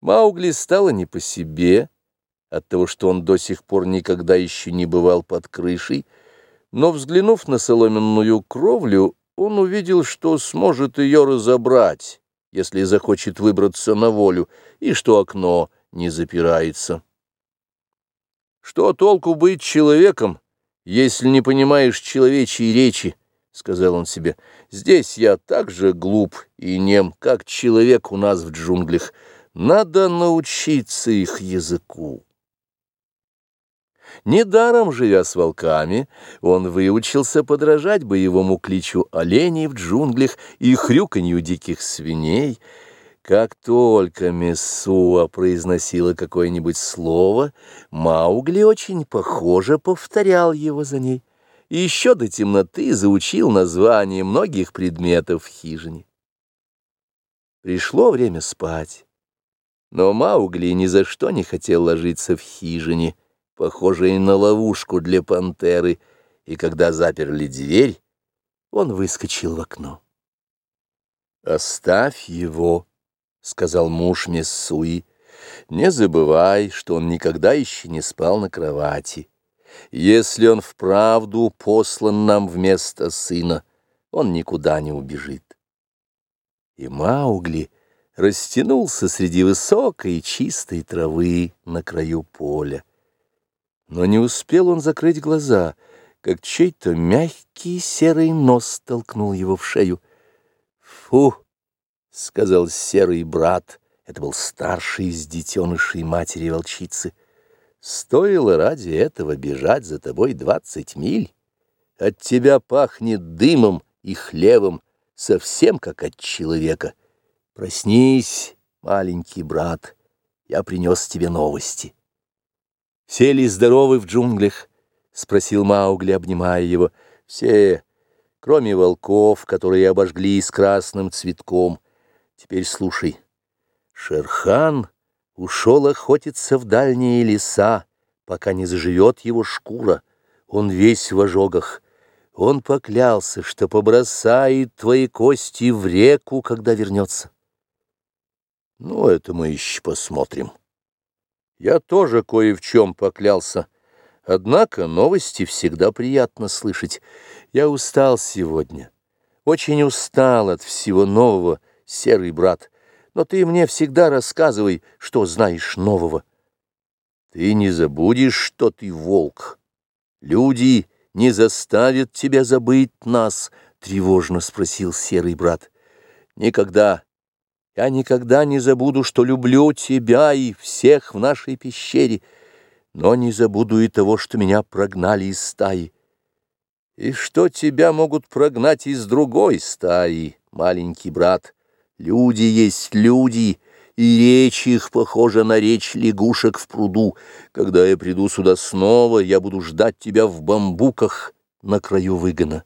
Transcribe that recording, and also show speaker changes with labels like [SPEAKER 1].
[SPEAKER 1] Маугли стало не по себе от того, что он до сих пор никогда еще не бывал под крышей, но, взглянув на соломенную кровлю, он увидел, что сможет ее разобрать, если захочет выбраться на волю, и что окно не запирается. «Что толку быть человеком, если не понимаешь человечьей речи?» — сказал он себе. «Здесь я так же глуп и нем, как человек у нас в джунглях». Надо научиться их языку. Недаром, живя с волками, он выучился подражать боевому кличу оленей в джунглях и хрюканью диких свиней. Как только Мессуа произносила какое-нибудь слово, Маугли очень похоже повторял его за ней. И еще до темноты заучил название многих предметов в хижине. Пришло время спать. Но Маугли ни за что не хотел ложиться в хижине, похожей на ловушку для пантеры, и когда заперли дверь, он выскочил в окно. «Оставь его», — сказал муж Мессуи. «Не забывай, что он никогда еще не спал на кровати. Если он вправду послан нам вместо сына, он никуда не убежит». И Маугли растянулся среди высокой и чистой травы на краю поля. Но не успел он закрыть глаза, как чей-то мягкий серый нос толкнул его в шею. «Фу!» — сказал серый брат, это был старший из детенышей матери-волчицы. «Стоило ради этого бежать за тобой двадцать миль? От тебя пахнет дымом и хлебом, совсем как от человека». Проснись, маленький брат, я принес тебе новости. Все ли здоровы в джунглях? Спросил Маугли, обнимая его. Все, кроме волков, которые обожглись красным цветком. Теперь слушай. Шерхан ушел охотиться в дальние леса, пока не заживет его шкура. Он весь в ожогах. Он поклялся, что побросает твои кости в реку, когда вернется. Ну, это мы еще посмотрим. Я тоже кое в чем поклялся. Однако новости всегда приятно слышать. Я устал сегодня. Очень устал от всего нового, серый брат. Но ты мне всегда рассказывай, что знаешь нового. Ты не забудешь, что ты волк. Люди не заставят тебя забыть нас, — тревожно спросил серый брат. Никогда я никогда не забуду, что люблю тебя и всех в нашей пещере, но не забуду и того, что меня прогнали из стаи. И что тебя могут прогнать из другой стаи, маленький брат. Люди есть люди, и речь их похожа на речь лягушек в пруду. Когда я приду сюда снова, я буду ждать тебя в бамбуках на краю выгона.